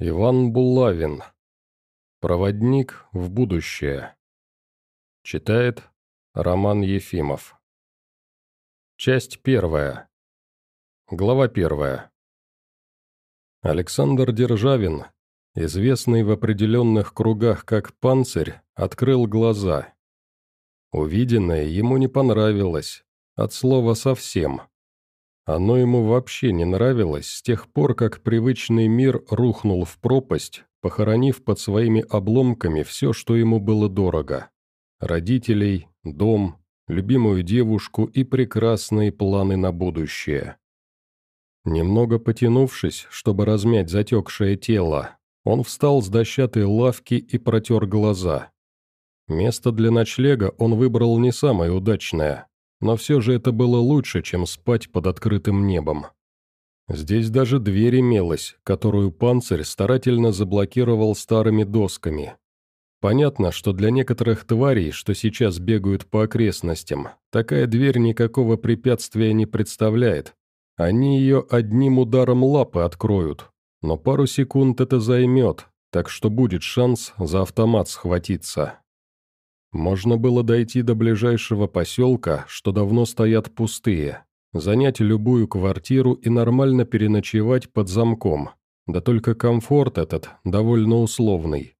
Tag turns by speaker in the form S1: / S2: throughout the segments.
S1: Иван Булавин. Проводник в будущее. Читает Роман Ефимов. Часть первая. Глава первая. Александр Державин, известный в определенных кругах как «Панцирь», открыл глаза. Увиденное ему не понравилось, от слова «совсем». Оно ему вообще не нравилось с тех пор, как привычный мир рухнул в пропасть, похоронив под своими обломками все, что ему было дорого. Родителей, дом, любимую девушку и прекрасные планы на будущее. Немного потянувшись, чтобы размять затекшее тело, он встал с дощатой лавки и протер глаза. Место для ночлега он выбрал не самое удачное, но все же это было лучше, чем спать под открытым небом. Здесь даже дверь имелась, которую панцирь старательно заблокировал старыми досками. Понятно, что для некоторых тварей, что сейчас бегают по окрестностям, такая дверь никакого препятствия не представляет. Они ее одним ударом лапы откроют, но пару секунд это займет, так что будет шанс за автомат схватиться. Можно было дойти до ближайшего поселка, что давно стоят пустые, занять любую квартиру и нормально переночевать под замком. Да только комфорт этот довольно условный.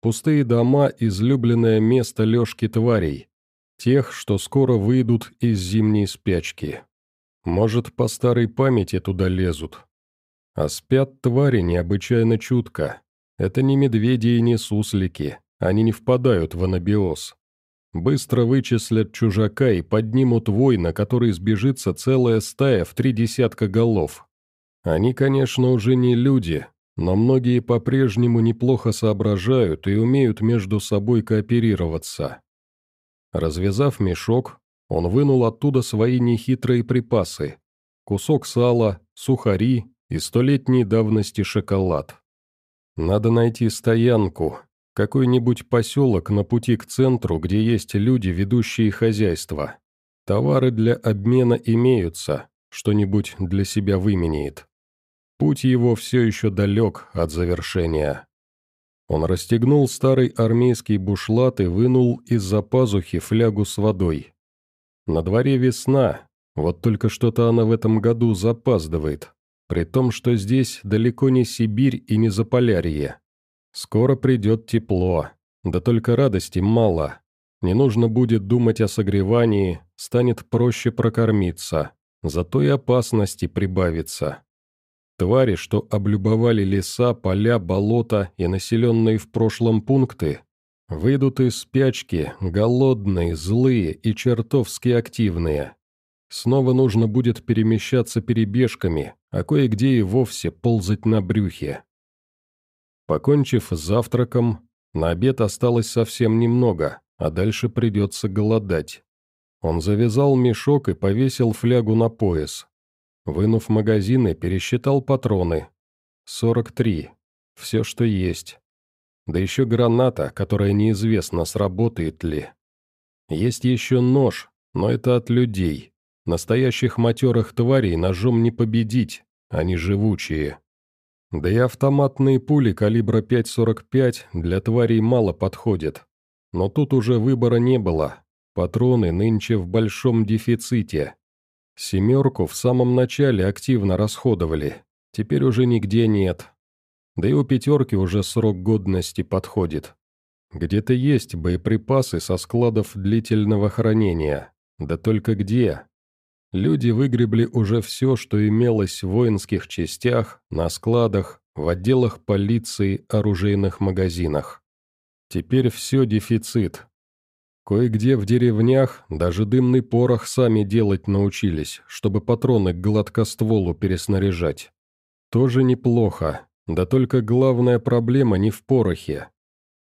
S1: Пустые дома – излюбленное место лёжки тварей, тех, что скоро выйдут из зимней спячки. Может, по старой памяти туда лезут. А спят твари необычайно чутко. Это не медведи и не суслики, они не впадают в анабиоз. Быстро вычислят чужака и поднимут вой, на который сбежится целая стая в три десятка голов. Они, конечно, уже не люди, но многие по-прежнему неплохо соображают и умеют между собой кооперироваться. Развязав мешок, он вынул оттуда свои нехитрые припасы. Кусок сала, сухари и столетней давности шоколад. Надо найти стоянку, какой-нибудь поселок на пути к центру, где есть люди, ведущие хозяйство. Товары для обмена имеются, что-нибудь для себя выменяет. Путь его все еще далек от завершения. Он расстегнул старый армейский бушлат и вынул из-за пазухи флягу с водой. На дворе весна, вот только что-то она в этом году запаздывает, при том, что здесь далеко не Сибирь и не Заполярье. Скоро придет тепло, да только радости мало. Не нужно будет думать о согревании, станет проще прокормиться, зато и опасности прибавится. Твари, что облюбовали леса, поля, болота и населенные в прошлом пункты, выйдут из спячки, голодные, злые и чертовски активные. Снова нужно будет перемещаться перебежками, а кое-где и вовсе ползать на брюхе. Покончив с завтраком, на обед осталось совсем немного, а дальше придется голодать. Он завязал мешок и повесил флягу на пояс. Вынув магазины, пересчитал патроны. 43. Все, что есть. Да еще граната, которая неизвестно, сработает ли. Есть еще нож, но это от людей. Настоящих матерых тварей ножом не победить, они живучие. Да и автоматные пули калибра 5,45 для тварей мало подходят. Но тут уже выбора не было. Патроны нынче в большом дефиците. Семерку в самом начале активно расходовали. Теперь уже нигде нет. Да и у пятерки уже срок годности подходит. Где-то есть боеприпасы со складов длительного хранения. Да только где? Люди выгребли уже все, что имелось в воинских частях, на складах, в отделах полиции, оружейных магазинах. Теперь все дефицит. Кое-где в деревнях даже дымный порох сами делать научились, чтобы патроны к гладкостволу переснаряжать. Тоже неплохо, да только главная проблема не в порохе.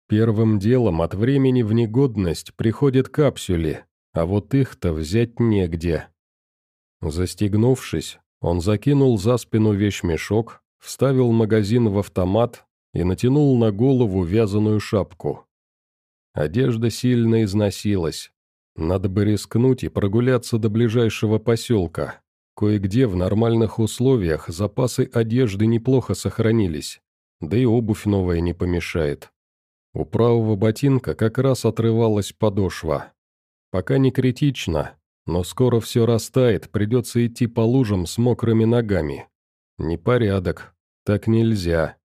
S1: Первым делом от времени в негодность приходят капсюли, а вот их-то взять негде. Застегнувшись, он закинул за спину вещмешок, вставил магазин в автомат и натянул на голову вязаную шапку. Одежда сильно износилась. Надо бы рискнуть и прогуляться до ближайшего поселка. Кое-где в нормальных условиях запасы одежды неплохо сохранились. да и обувь новая не помешает. У правого ботинка как раз отрывалась подошва. Пока не критично, но скоро все растает, придется идти по лужам с мокрыми ногами. Непорядок, так нельзя.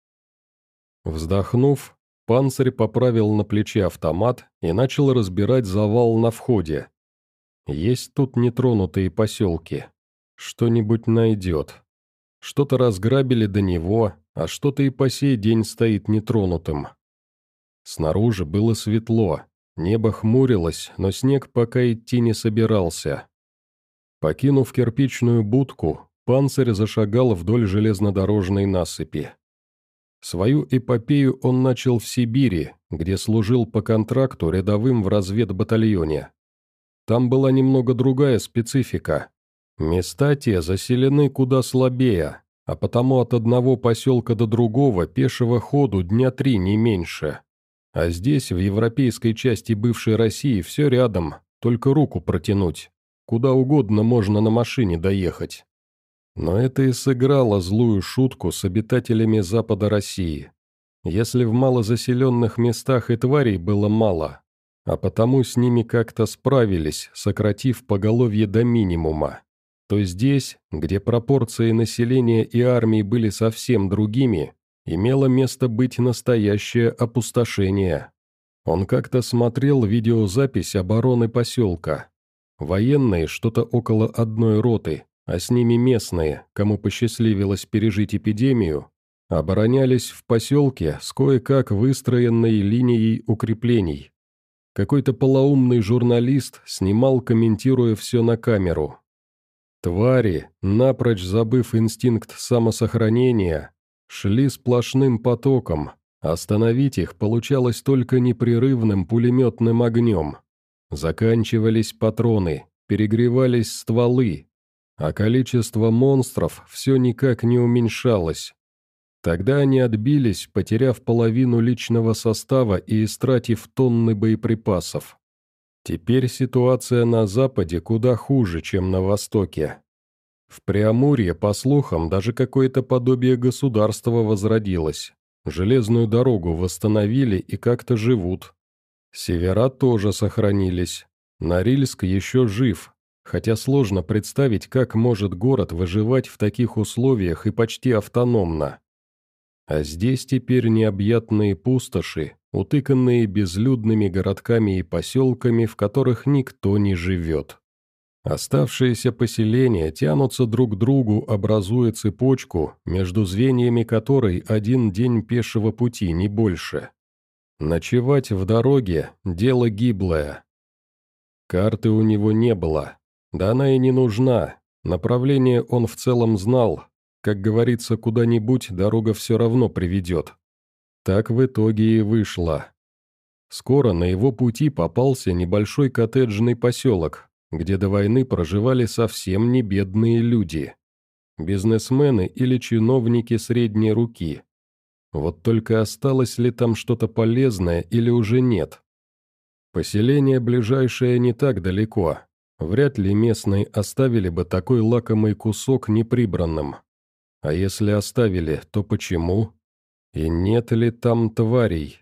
S1: Вздохнув, панцирь поправил на плече автомат и начал разбирать завал на входе. Есть тут нетронутые поселки. Что-нибудь найдет. Что-то разграбили до него, а что-то и по сей день стоит нетронутым. Снаружи было светло, небо хмурилось, но снег пока идти не собирался. Покинув кирпичную будку, панцирь зашагал вдоль железнодорожной насыпи. Свою эпопею он начал в Сибири, где служил по контракту рядовым в разведбатальоне. Там была немного другая специфика. Места те заселены куда слабее, а потому от одного поселка до другого пешего ходу дня три не меньше. А здесь, в европейской части бывшей России, все рядом, только руку протянуть. Куда угодно можно на машине доехать. Но это и сыграло злую шутку с обитателями Запада России. Если в малозаселенных местах и тварей было мало, а потому с ними как-то справились, сократив поголовье до минимума, то здесь, где пропорции населения и армии были совсем другими, имело место быть настоящее опустошение. Он как-то смотрел видеозапись обороны поселка. Военные что-то около одной роты, а с ними местные, кому посчастливилось пережить эпидемию, оборонялись в поселке с кое-как выстроенной линией укреплений. Какой-то полоумный журналист снимал, комментируя все на камеру. Твари, напрочь забыв инстинкт самосохранения, шли сплошным потоком, остановить их получалось только непрерывным пулеметным огнем. Заканчивались патроны, перегревались стволы, а количество монстров все никак не уменьшалось. Тогда они отбились, потеряв половину личного состава и истратив тонны боеприпасов. Теперь ситуация на Западе куда хуже, чем на Востоке. В Преамурье, по слухам, даже какое-то подобие государства возродилось. Железную дорогу восстановили и как-то живут. Севера тоже сохранились. Норильск еще жив, хотя сложно представить, как может город выживать в таких условиях и почти автономно. А здесь теперь необъятные пустоши, утыканные безлюдными городками и поселками, в которых никто не живет. Оставшиеся поселения тянутся друг к другу, образуя цепочку, между звеньями которой один день пешего пути, не больше. Ночевать в дороге – дело гиблое. Карты у него не было. Да она и не нужна. Направление он в целом знал. Как говорится, куда-нибудь дорога все равно приведет. Так в итоге и вышло. Скоро на его пути попался небольшой коттеджный поселок, где до войны проживали совсем не бедные люди. Бизнесмены или чиновники средней руки. Вот только осталось ли там что-то полезное или уже нет? Поселение ближайшее не так далеко. Вряд ли местные оставили бы такой лакомый кусок неприбранным. А если оставили, то почему? И нет ли там тварей?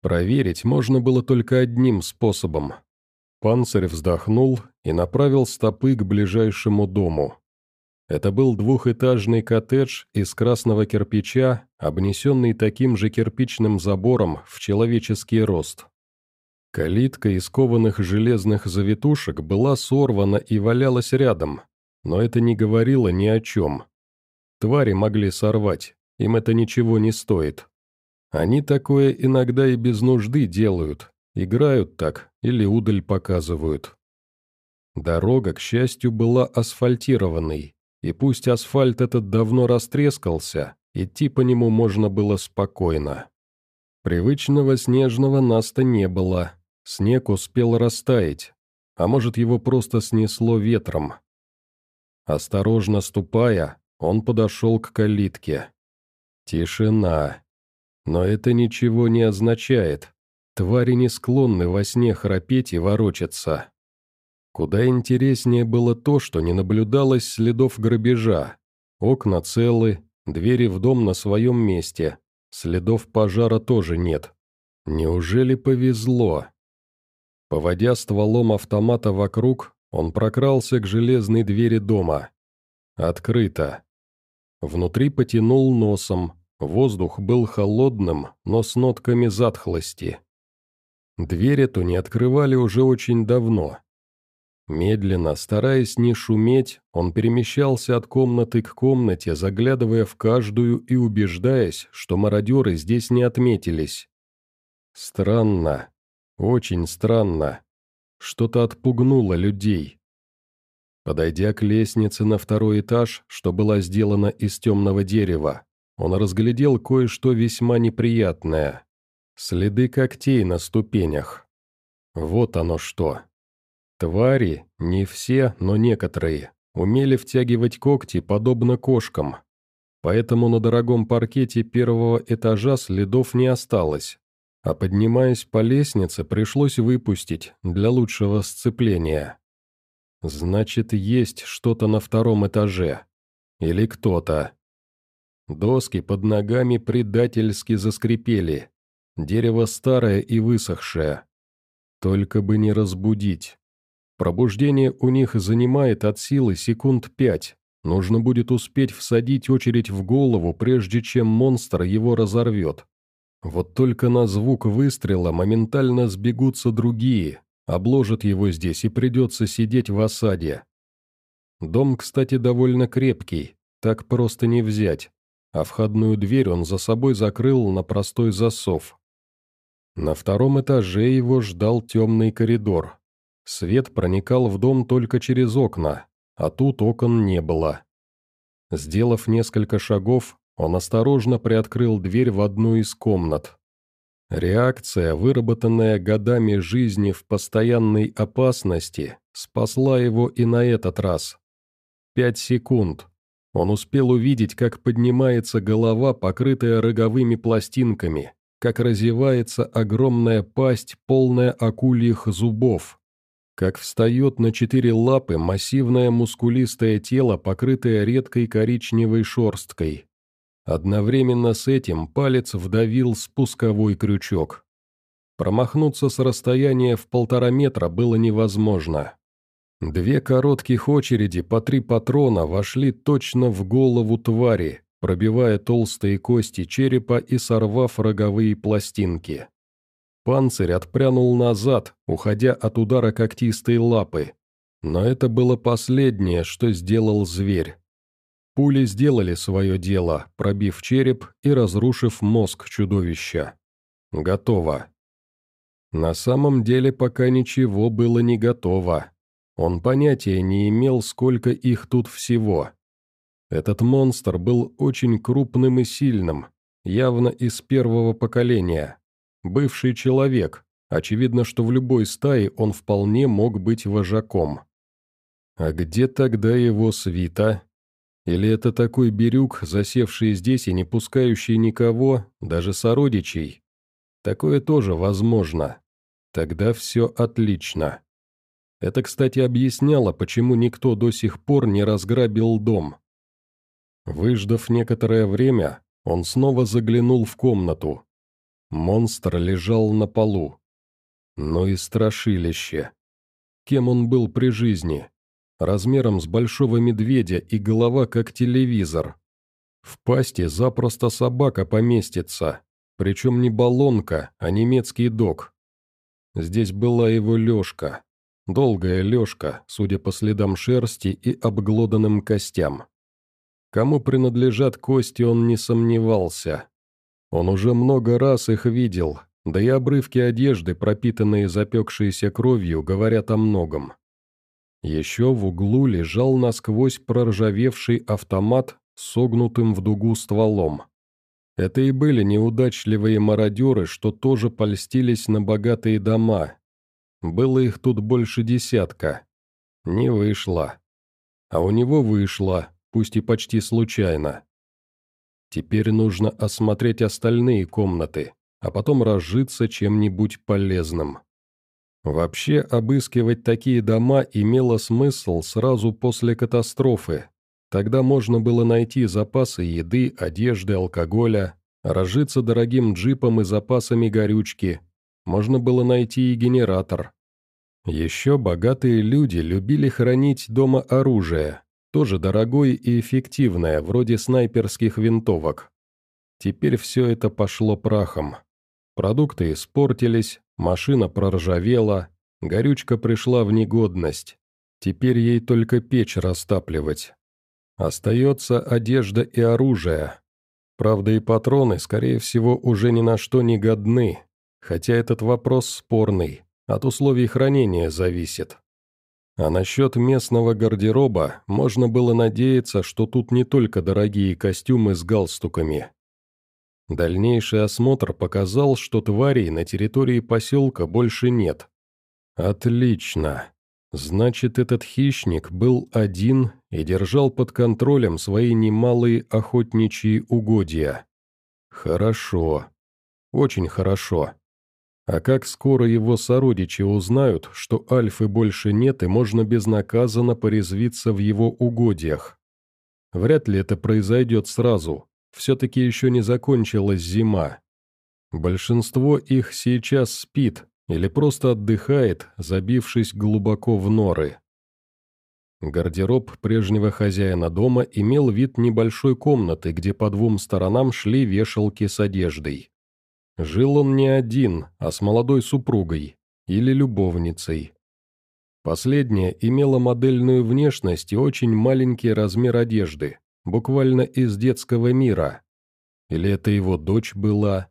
S1: Проверить можно было только одним способом. Панцирь вздохнул и направил стопы к ближайшему дому. Это был двухэтажный коттедж из красного кирпича, обнесенный таким же кирпичным забором в человеческий рост. Калитка из кованых железных завитушек была сорвана и валялась рядом, но это не говорило ни о чем. Твари могли сорвать, им это ничего не стоит. Они такое иногда и без нужды делают, играют так или удаль показывают. Дорога, к счастью, была асфальтированной, и пусть асфальт этот давно растрескался, идти по нему можно было спокойно. Привычного снежного наста не было, снег успел растаять, а может его просто снесло ветром. Осторожно ступая, он подошел к калитке. Тишина. Но это ничего не означает. Твари не склонны во сне храпеть и ворочаться. Куда интереснее было то, что не наблюдалось следов грабежа. Окна целы, двери в дом на своем месте, Следов пожара тоже нет. Неужели повезло? Поводя стволом автомата вокруг, он прокрался к железной двери дома. Открыто. Внутри потянул носом, воздух был холодным, но с нотками затхлости. Дверь эту не открывали уже очень давно. Медленно, стараясь не шуметь, он перемещался от комнаты к комнате, заглядывая в каждую и убеждаясь, что мародеры здесь не отметились. Странно. Очень странно. Что-то отпугнуло людей. Подойдя к лестнице на второй этаж, что была сделана из темного дерева, он разглядел кое-что весьма неприятное. Следы когтей на ступенях. Вот оно что. Твари, не все, но некоторые, умели втягивать когти, подобно кошкам. Поэтому на дорогом паркете первого этажа следов не осталось. А поднимаясь по лестнице, пришлось выпустить для лучшего сцепления. Значит, есть что-то на втором этаже. Или кто-то. Доски под ногами предательски заскрипели. Дерево старое и высохшее. Только бы не разбудить. Пробуждение у них занимает от силы секунд пять. Нужно будет успеть всадить очередь в голову, прежде чем монстр его разорвет. Вот только на звук выстрела моментально сбегутся другие, обложат его здесь и придется сидеть в осаде. Дом, кстати, довольно крепкий, так просто не взять, а входную дверь он за собой закрыл на простой засов. На втором этаже его ждал темный коридор. Свет проникал в дом только через окна, а тут окон не было. Сделав несколько шагов, он осторожно приоткрыл дверь в одну из комнат. Реакция, выработанная годами жизни в постоянной опасности, спасла его и на этот раз. Пять секунд. Он успел увидеть, как поднимается голова, покрытая роговыми пластинками, как разевается огромная пасть, полная акульих зубов, как встает на четыре лапы массивное мускулистое тело, покрытое редкой коричневой шерсткой. Одновременно с этим палец вдавил спусковой крючок. Промахнуться с расстояния в полтора метра было невозможно. Две коротких очереди по три патрона вошли точно в голову твари, пробивая толстые кости черепа и сорвав роговые пластинки. Панцирь отпрянул назад, уходя от удара когтистой лапы. Но это было последнее, что сделал зверь. Пули сделали свое дело, пробив череп и разрушив мозг чудовища. Готово. На самом деле пока ничего было не готово. Он понятия не имел, сколько их тут всего. Этот монстр был очень крупным и сильным, явно из первого поколения. Бывший человек, очевидно, что в любой стае он вполне мог быть вожаком. А где тогда его свита? Или это такой берюк, засевший здесь и не пускающий никого, даже сородичей? Такое тоже возможно. Тогда все отлично. Это, кстати, объясняло, почему никто до сих пор не разграбил дом. Выждав некоторое время, он снова заглянул в комнату. Монстр лежал на полу. Ну и страшилище. Кем он был при жизни? Размером с большого медведя и голова как телевизор. В пасти запросто собака поместится, причем не баллонка, а немецкий дог. Здесь была его лёжка. Долгая лёжка, судя по следам шерсти и обглоданным костям. Кому принадлежат кости, он не сомневался. Он уже много раз их видел, да и обрывки одежды, пропитанные запекшейся кровью, говорят о многом. Еще в углу лежал насквозь проржавевший автомат с согнутым в дугу стволом. Это и были неудачливые мародеры, что тоже польстились на богатые дома. Было их тут больше десятка. Не вышло. А у него вышло, пусть и почти случайно. Теперь нужно осмотреть остальные комнаты, а потом разжиться чем-нибудь полезным. Вообще, обыскивать такие дома имело смысл сразу после катастрофы. Тогда можно было найти запасы еды, одежды, алкоголя, разжиться дорогим джипом и запасами горючки. Можно было найти и генератор. Еще богатые люди любили хранить дома оружие, тоже дорогое и эффективное, вроде снайперских винтовок. Теперь все это пошло прахом. Продукты испортились, машина проржавела, горючка пришла в негодность. Теперь ей только печь растапливать. Остается одежда и оружие. Правда, и патроны, скорее всего, уже ни на что не годны, хотя этот вопрос спорный. От условий хранения зависит. А насчет местного гардероба можно было надеяться, что тут не только дорогие костюмы с галстуками. Дальнейший осмотр показал, что тварей на территории поселка больше нет. Отлично. Значит, этот хищник был один и держал под контролем свои немалые охотничьи угодья. Хорошо. Очень хорошо. А как скоро его сородичи узнают, что Альфы больше нет и можно безнаказанно порезвиться в его угодьях? Вряд ли это произойдет сразу, все-таки еще не закончилась зима. Большинство их сейчас спит или просто отдыхает, забившись глубоко в норы. Гардероб прежнего хозяина дома имел вид небольшой комнаты, где по двум сторонам шли вешалки с одеждой. Жил он не один, а с молодой супругой или любовницей. Последняя имела модельную внешность и очень маленький размер одежды, буквально из детского мира. Или это его дочь была?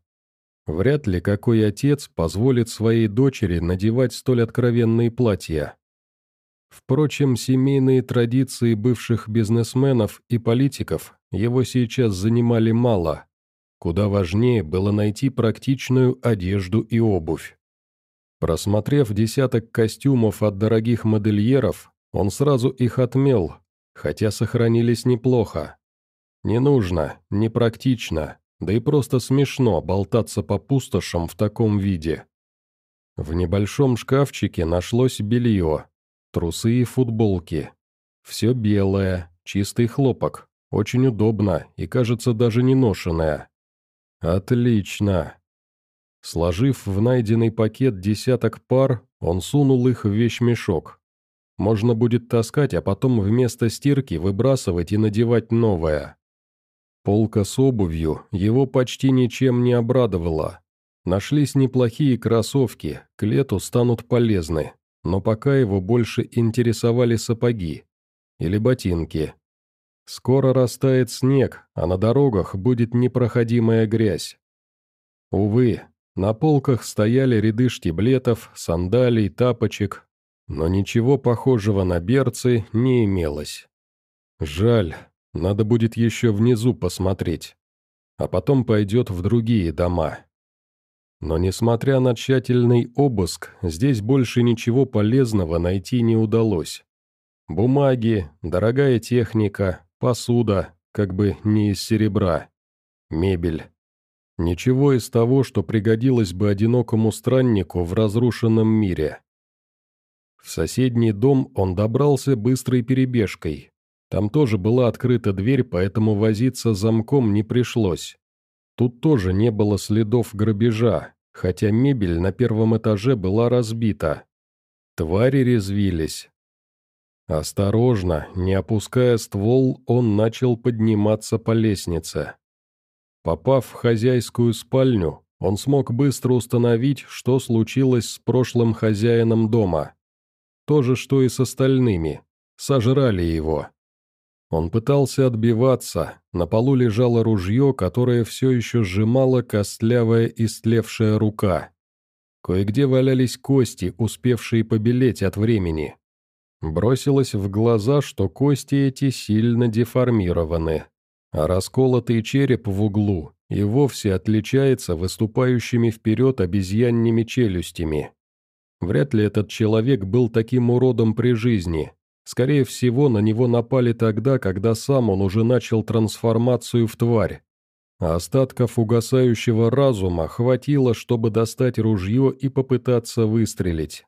S1: Вряд ли какой отец позволит своей дочери надевать столь откровенные платья. Впрочем, семейные традиции бывших бизнесменов и политиков его сейчас занимали мало – Куда важнее было найти практичную одежду и обувь. Просмотрев десяток костюмов от дорогих модельеров, он сразу их отмел, хотя сохранились неплохо. Не нужно, непрактично, да и просто смешно болтаться по пустошам в таком виде. В небольшом шкафчике нашлось белье, трусы и футболки. Все белое, чистый хлопок, очень удобно и, кажется, даже не ношенное. «Отлично!» Сложив в найденный пакет десяток пар, он сунул их в вещмешок. Можно будет таскать, а потом вместо стирки выбрасывать и надевать новое. Полка с обувью его почти ничем не обрадовала. Нашлись неплохие кроссовки, к лету станут полезны, но пока его больше интересовали сапоги или ботинки. Скоро растает снег, а на дорогах будет непроходимая грязь. Увы, на полках стояли ряды штиблетов, сандалий, тапочек, но ничего похожего на берцы не имелось. Жаль, надо будет еще внизу посмотреть, а потом пойдет в другие дома. Но несмотря на тщательный обыск, здесь больше ничего полезного найти не удалось. Бумаги, дорогая техника, Посуда, как бы не из серебра. Мебель. Ничего из того, что пригодилось бы одинокому страннику в разрушенном мире. В соседний дом он добрался быстрой перебежкой. Там тоже была открыта дверь, поэтому возиться замком не пришлось. Тут тоже не было следов грабежа, хотя мебель на первом этаже была разбита. Твари резвились, Осторожно, не опуская ствол, он начал подниматься по лестнице. Попав в хозяйскую спальню, он смог быстро установить, что случилось с прошлым хозяином дома. То же, что и с остальными. Сожрали его. Он пытался отбиваться, на полу лежало ружье, которое все еще сжимала костлявая истлевшая рука. Кое-где валялись кости, успевшие побелеть от времени. Бросилось в глаза, что кости эти сильно деформированы, а расколотый череп в углу и вовсе отличается выступающими вперед обезьянными челюстями. Вряд ли этот человек был таким уродом при жизни. Скорее всего, на него напали тогда, когда сам он уже начал трансформацию в тварь. А остатков угасающего разума хватило, чтобы достать ружье и попытаться выстрелить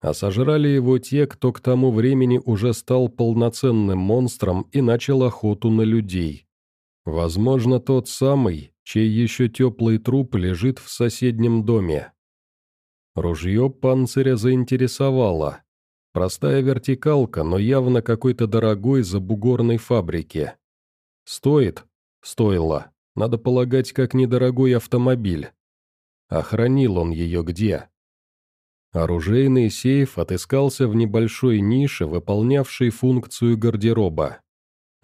S1: а сожрали его те, кто к тому времени уже стал полноценным монстром и начал охоту на людей. Возможно, тот самый, чей еще теплый труп лежит в соседнем доме. Ружье панциря заинтересовало. Простая вертикалка, но явно какой-то дорогой забугорной фабрики. Стоит? Стоило. Надо полагать, как недорогой автомобиль. Охранил он ее где? Оружейный сейф отыскался в небольшой нише, выполнявшей функцию гардероба.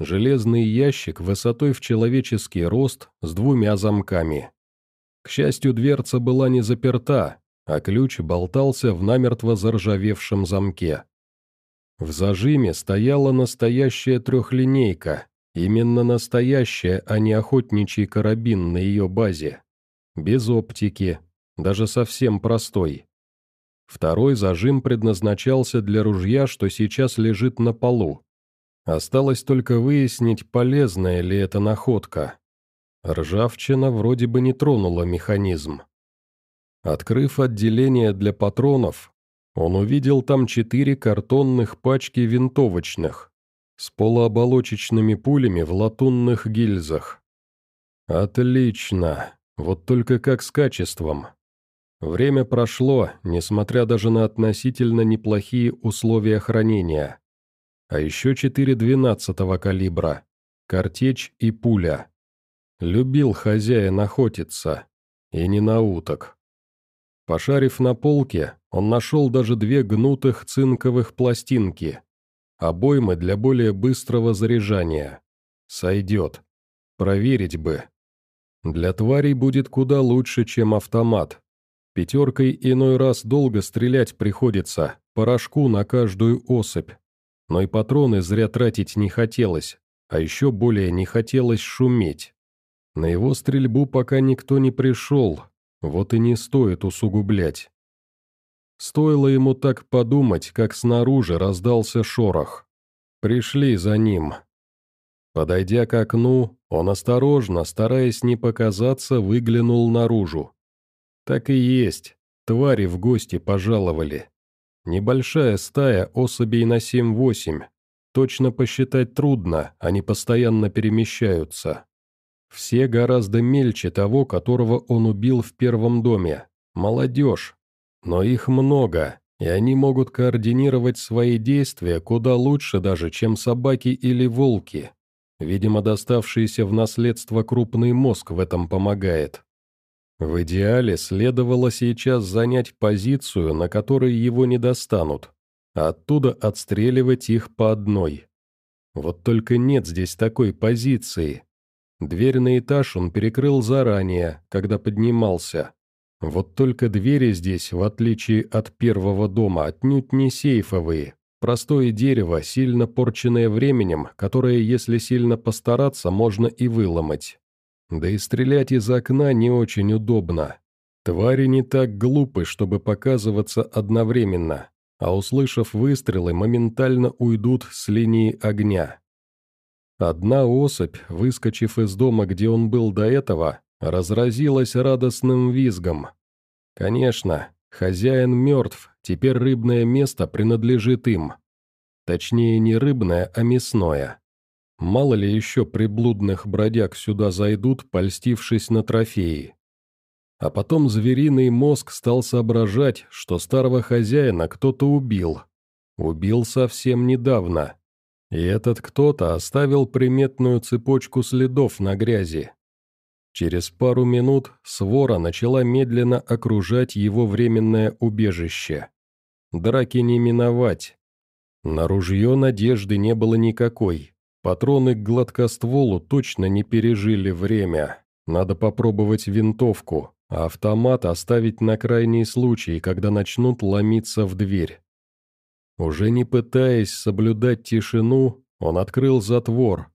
S1: Железный ящик высотой в человеческий рост с двумя замками. К счастью, дверца была не заперта, а ключ болтался в намертво заржавевшем замке. В зажиме стояла настоящая трехлинейка, именно настоящая, а не охотничий карабин на ее базе. Без оптики, даже совсем простой. Второй зажим предназначался для ружья, что сейчас лежит на полу. Осталось только выяснить, полезная ли эта находка. Ржавчина вроде бы не тронула механизм. Открыв отделение для патронов, он увидел там четыре картонных пачки винтовочных с полуоболочечными пулями в латунных гильзах. Отлично, вот только как с качеством. Время прошло, несмотря даже на относительно неплохие условия хранения. А еще четыре двенадцатого калибра, картечь и пуля. Любил хозяин охотиться, и не на уток. Пошарив на полке, он нашел даже две гнутых цинковых пластинки. Обоймы для более быстрого заряжания. Сойдет. Проверить бы. Для тварей будет куда лучше, чем автомат, Пятеркой иной раз долго стрелять приходится, порошку на каждую особь. Но и патроны зря тратить не хотелось, а еще более не хотелось шуметь. На его стрельбу пока никто не пришел, вот и не стоит усугублять. Стоило ему так подумать, как снаружи раздался шорох. Пришли за ним. Подойдя к окну, он осторожно, стараясь не показаться, выглянул наружу. Так и есть. Твари в гости пожаловали. Небольшая стая особей на 7-8. Точно посчитать трудно, они постоянно перемещаются. Все гораздо мельче того, которого он убил в первом доме. Молодежь. Но их много, и они могут координировать свои действия куда лучше даже, чем собаки или волки. Видимо, доставшийся в наследство крупный мозг в этом помогает. В идеале следовало сейчас занять позицию, на которой его не достанут, а оттуда отстреливать их по одной. Вот только нет здесь такой позиции. Дверь на этаж он перекрыл заранее, когда поднимался. Вот только двери здесь, в отличие от первого дома, отнюдь не сейфовые. Простое дерево, сильно порченное временем, которое, если сильно постараться, можно и выломать. Да и стрелять из окна не очень удобно. Твари не так глупы, чтобы показываться одновременно, а услышав выстрелы, моментально уйдут с линии огня. Одна особь, выскочив из дома, где он был до этого, разразилась радостным визгом. Конечно, хозяин мертв, теперь рыбное место принадлежит им. Точнее, не рыбное, а мясное. Мало ли еще приблудных бродяг сюда зайдут, польстившись на трофеи. А потом звериный мозг стал соображать, что старого хозяина кто-то убил. Убил совсем недавно. И этот кто-то оставил приметную цепочку следов на грязи. Через пару минут свора начала медленно окружать его временное убежище. Драки не миновать. На ружье надежды не было никакой. Патроны к гладкостволу точно не пережили время. Надо попробовать винтовку, а автомат оставить на крайний случай, когда начнут ломиться в дверь. Уже не пытаясь соблюдать тишину, он открыл затвор.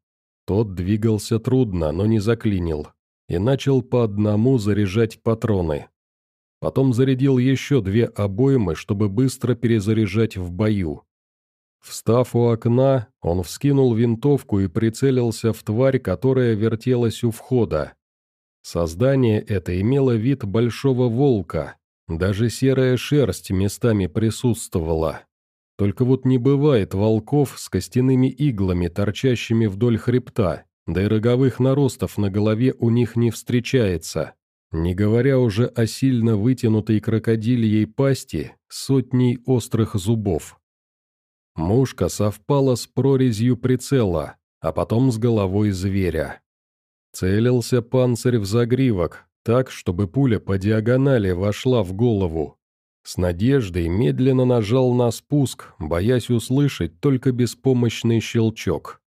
S1: Тот двигался трудно, но не заклинил, и начал по одному заряжать патроны. Потом зарядил еще две обоймы, чтобы быстро перезаряжать в бою. Встав у окна, он вскинул винтовку и прицелился в тварь, которая вертелась у входа. Создание это имело вид большого волка, даже серая шерсть местами присутствовала. Только вот не бывает волков с костяными иглами, торчащими вдоль хребта, да и роговых наростов на голове у них не встречается, не говоря уже о сильно вытянутой крокодильей пасти сотней острых зубов. Мушка совпала с прорезью прицела, а потом с головой зверя. Целился панцирь в загривок, так, чтобы пуля по диагонали вошла в голову. С надеждой медленно нажал на спуск, боясь услышать только беспомощный щелчок.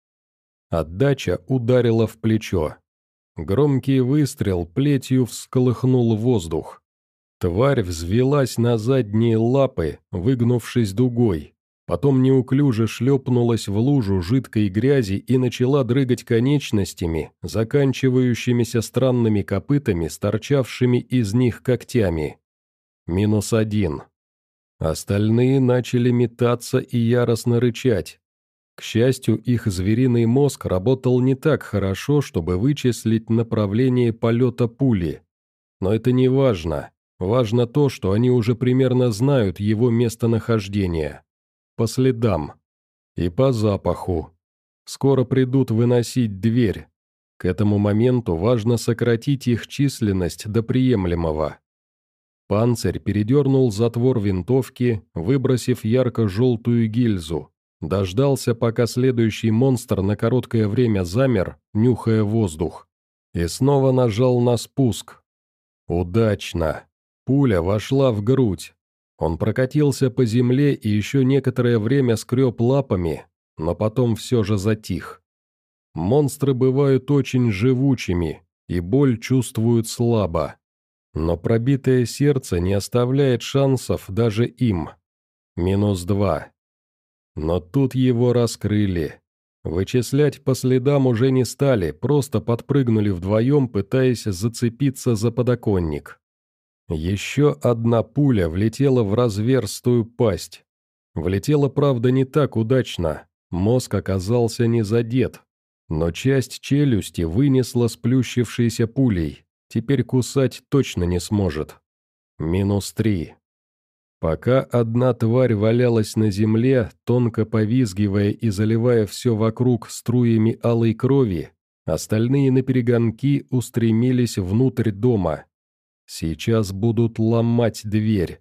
S1: Отдача ударила в плечо. Громкий выстрел плетью всколыхнул воздух. Тварь взвелась на задние лапы, выгнувшись дугой. Потом неуклюже шлепнулась в лужу жидкой грязи и начала дрыгать конечностями, заканчивающимися странными копытами, торчавшими из них когтями. Минус один. Остальные начали метаться и яростно рычать. К счастью, их звериный мозг работал не так хорошо, чтобы вычислить направление полета пули. Но это не важно. Важно то, что они уже примерно знают его местонахождение. По следам. И по запаху. Скоро придут выносить дверь. К этому моменту важно сократить их численность до приемлемого. Панцирь передернул затвор винтовки, выбросив ярко-желтую гильзу. Дождался, пока следующий монстр на короткое время замер, нюхая воздух. И снова нажал на спуск. Удачно. Пуля вошла в грудь, он прокатился по земле и еще некоторое время скреб лапами, но потом все же затих. Монстры бывают очень живучими, и боль чувствуют слабо. Но пробитое сердце не оставляет шансов даже им. Минус два. Но тут его раскрыли. Вычислять по следам уже не стали, просто подпрыгнули вдвоем, пытаясь зацепиться за подоконник. Еще одна пуля влетела в разверстую пасть. Влетела, правда, не так удачно, мозг оказался не задет, но часть челюсти вынесла сплющившейся пулей, теперь кусать точно не сможет. Минус три. Пока одна тварь валялась на земле, тонко повизгивая и заливая все вокруг струями алой крови, остальные наперегонки устремились внутрь дома, Сейчас будут ломать дверь.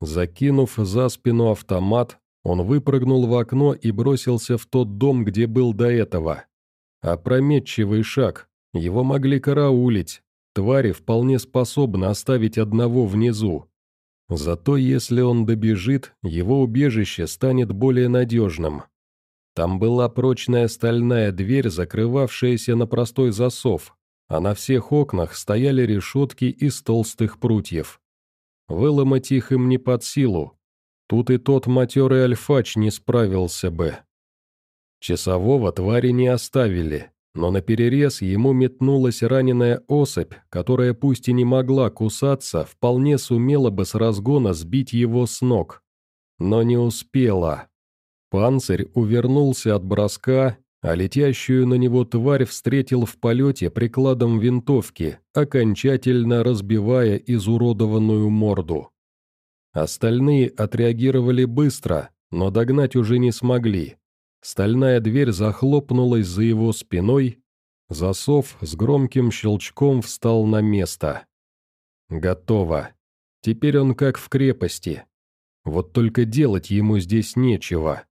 S1: Закинув за спину автомат, он выпрыгнул в окно и бросился в тот дом, где был до этого. Опрометчивый шаг, его могли караулить, твари вполне способны оставить одного внизу. Зато если он добежит, его убежище станет более надежным. Там была прочная стальная дверь, закрывавшаяся на простой засов, а на всех окнах стояли решетки из толстых прутьев. Выломать их им не под силу. Тут и тот матерый альфач не справился бы. Часового твари не оставили, но на перерез ему метнулась раненая особь, которая пусть и не могла кусаться, вполне сумела бы с разгона сбить его с ног. Но не успела. Панцирь увернулся от броска а летящую на него тварь встретил в полете прикладом винтовки, окончательно разбивая изуродованную морду. Остальные отреагировали быстро, но догнать уже не смогли. Стальная дверь захлопнулась за его спиной, засов с громким щелчком встал на место. Готово. Теперь он как в крепости. Вот только делать ему здесь нечего.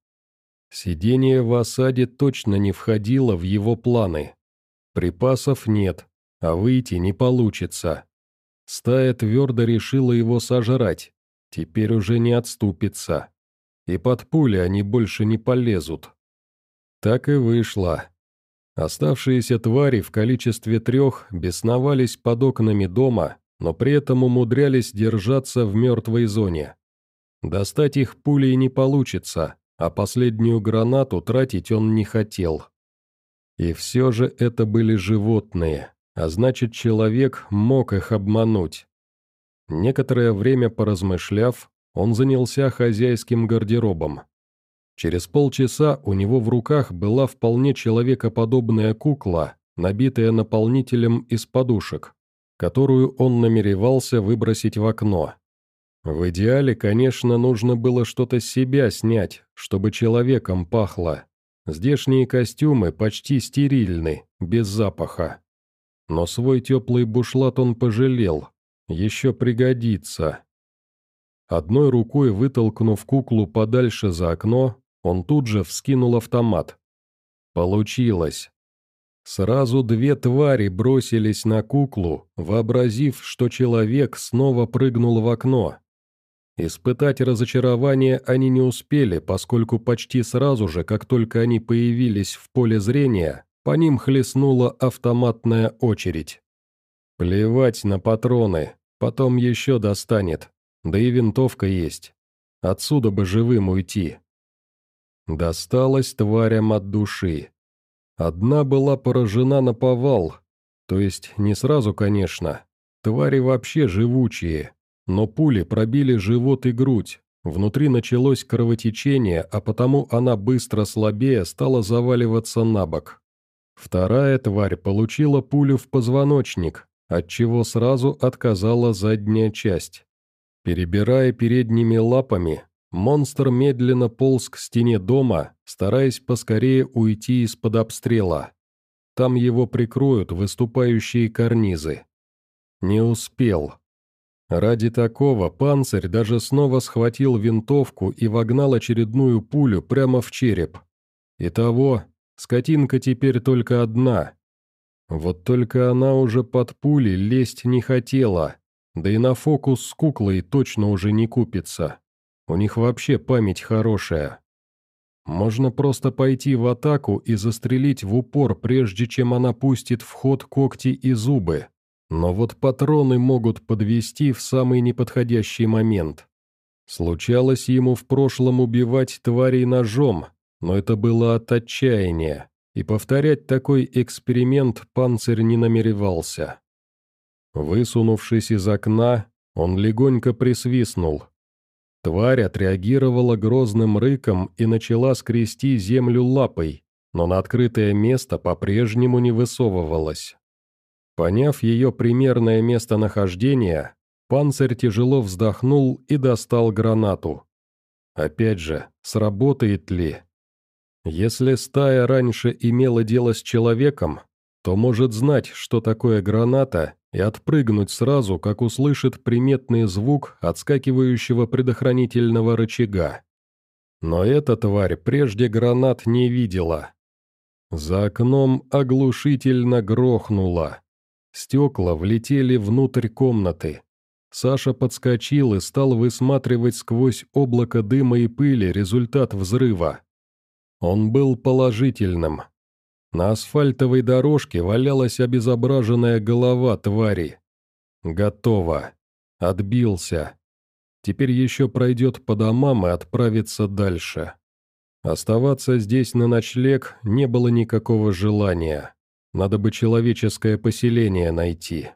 S1: Сидение в осаде точно не входило в его планы. Припасов нет, а выйти не получится. Стая твердо решила его сожрать, теперь уже не отступится. И под пули они больше не полезут. Так и вышло. Оставшиеся твари в количестве трех бесновались под окнами дома, но при этом умудрялись держаться в мертвой зоне. Достать их пулей не получится, а последнюю гранату тратить он не хотел. И все же это были животные, а значит, человек мог их обмануть. Некоторое время поразмышляв, он занялся хозяйским гардеробом. Через полчаса у него в руках была вполне человекоподобная кукла, набитая наполнителем из подушек, которую он намеревался выбросить в окно. В идеале, конечно, нужно было что-то с себя снять, чтобы человеком пахло. Здешние костюмы почти стерильны, без запаха. Но свой теплый бушлат он пожалел, еще пригодится. Одной рукой вытолкнув куклу подальше за окно, он тут же вскинул автомат. Получилось. Сразу две твари бросились на куклу, вообразив, что человек снова прыгнул в окно. Испытать разочарование они не успели, поскольку почти сразу же, как только они появились в поле зрения, по ним хлестнула автоматная очередь. Плевать на патроны, потом еще достанет, да и винтовка есть. Отсюда бы живым уйти. Досталось тварям от души. Одна была поражена на повал, то есть не сразу, конечно. Твари вообще живучие, но пули пробили живот и грудь. Внутри началось кровотечение, а потому она быстро слабее стала заваливаться на бок. Вторая тварь получила пулю в позвоночник, отчего сразу отказала задняя часть. Перебирая передними лапами, Монстр медленно полз к стене дома, стараясь поскорее уйти из-под обстрела. Там его прикроют выступающие карнизы. Не успел. Ради такого панцирь даже снова схватил винтовку и вогнал очередную пулю прямо в череп. Итого, скотинка теперь только одна. Вот только она уже под пули лезть не хотела, да и на фокус с куклой точно уже не купится. У них вообще память хорошая. Можно просто пойти в атаку и застрелить в упор, прежде чем она пустит в ход когти и зубы. Но вот патроны могут подвести в самый неподходящий момент. Случалось ему в прошлом убивать тварей ножом, но это было от отчаяния, и повторять такой эксперимент панцирь не намеревался. Высунувшись из окна, он легонько присвистнул, Тварь отреагировала грозным рыком и начала скрести землю лапой, но на открытое место по-прежнему не высовывалась. Поняв ее примерное местонахождение, панцирь тяжело вздохнул и достал гранату. Опять же, сработает ли? Если стая раньше имела дело с человеком, то может знать, что такое граната и отпрыгнуть сразу, как услышит приметный звук отскакивающего предохранительного рычага. Но эта тварь прежде гранат не видела. За окном оглушительно грохнуло. Стекла влетели внутрь комнаты. Саша подскочил и стал высматривать сквозь облако дыма и пыли результат взрыва. Он был положительным. На асфальтовой дорожке валялась обезображенная голова твари. Готово. Отбился. Теперь еще пройдет по домам и отправится дальше. Оставаться здесь на ночлег не было никакого желания. Надо бы человеческое поселение найти.